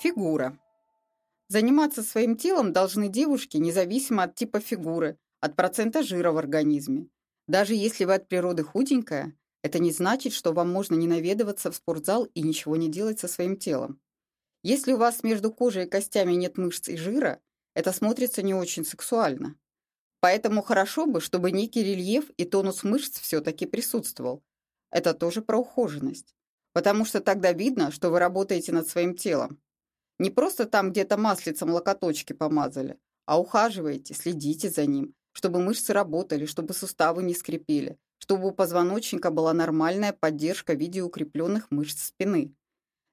Фигура. Заниматься своим телом должны девушки независимо от типа фигуры, от процента жира в организме. Даже если вы от природы худенькая, это не значит, что вам можно не наведываться в спортзал и ничего не делать со своим телом. Если у вас между кожей и костями нет мышц и жира, это смотрится не очень сексуально. Поэтому хорошо бы, чтобы некий рельеф и тонус мышц все-таки присутствовал. Это тоже про ухоженность. Потому что тогда видно, что вы работаете над своим телом. Не просто там где-то маслицем локоточки помазали, а ухаживаете, следите за ним, чтобы мышцы работали, чтобы суставы не скрипели, чтобы у позвоночника была нормальная поддержка в виде укрепленных мышц спины.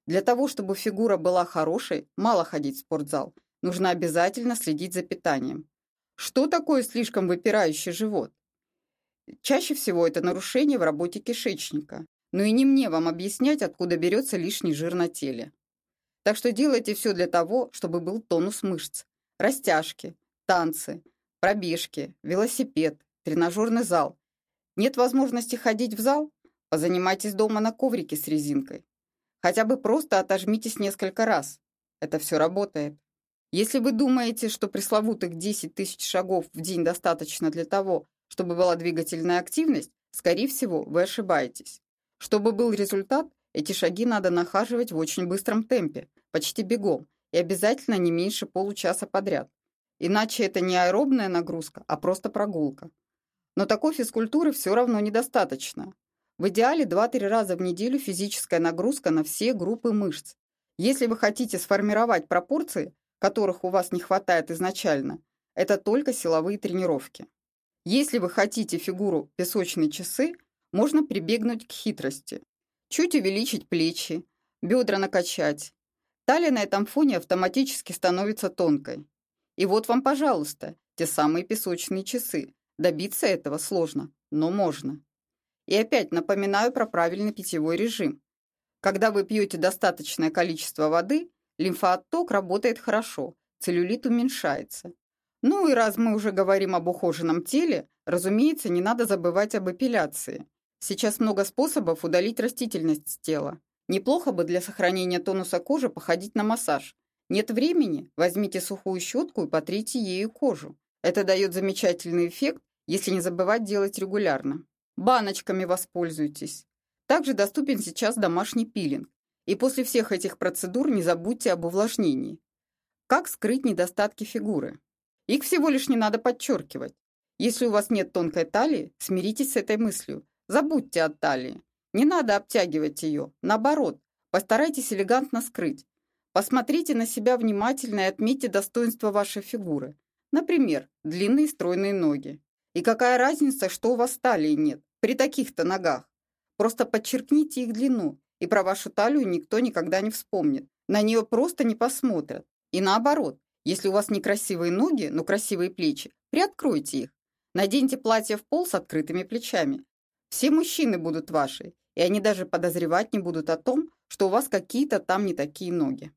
Для того, чтобы фигура была хорошей, мало ходить в спортзал, нужно обязательно следить за питанием. Что такое слишком выпирающий живот? Чаще всего это нарушение в работе кишечника. Но и не мне вам объяснять, откуда берется лишний жир на теле. Так что делайте все для того, чтобы был тонус мышц. Растяжки, танцы, пробежки, велосипед, тренажерный зал. Нет возможности ходить в зал? Позанимайтесь дома на коврике с резинкой. Хотя бы просто отожмитесь несколько раз. Это все работает. Если вы думаете, что пресловутых 10 тысяч шагов в день достаточно для того, чтобы была двигательная активность, скорее всего, вы ошибаетесь. Чтобы был результат, эти шаги надо нахаживать в очень быстром темпе, почти бегом, и обязательно не меньше получаса подряд. Иначе это не аэробная нагрузка, а просто прогулка. Но такой физкультуры все равно недостаточно. В идеале 2-3 раза в неделю физическая нагрузка на все группы мышц. Если вы хотите сформировать пропорции, которых у вас не хватает изначально, это только силовые тренировки. Если вы хотите фигуру песочные часы, можно прибегнуть к хитрости. Чуть увеличить плечи, бедра накачать. Талия на этом фоне автоматически становится тонкой. И вот вам, пожалуйста, те самые песочные часы. Добиться этого сложно, но можно. И опять напоминаю про правильный питьевой режим. Когда вы пьете достаточное количество воды, лимфоотток работает хорошо, целлюлит уменьшается. Ну и раз мы уже говорим об ухоженном теле, разумеется, не надо забывать об эпиляции. Сейчас много способов удалить растительность с тела. Неплохо бы для сохранения тонуса кожи походить на массаж. Нет времени? Возьмите сухую щетку и потрите ею кожу. Это дает замечательный эффект, если не забывать делать регулярно. Баночками воспользуйтесь. Также доступен сейчас домашний пилинг. И после всех этих процедур не забудьте об увлажнении. Как скрыть недостатки фигуры? Их всего лишь не надо подчеркивать. Если у вас нет тонкой талии, смиритесь с этой мыслью. Забудьте о талии. Не надо обтягивать ее. Наоборот, постарайтесь элегантно скрыть. Посмотрите на себя внимательно и отметьте достоинства вашей фигуры. Например, длинные стройные ноги. И какая разница, что у вас талии нет, при таких-то ногах? Просто подчеркните их длину, и про вашу талию никто никогда не вспомнит. На нее просто не посмотрят. И наоборот, если у вас некрасивые ноги, но красивые плечи, приоткройте их. Наденьте платье в пол с открытыми плечами. Все мужчины будут ваши, и они даже подозревать не будут о том, что у вас какие-то там не такие ноги.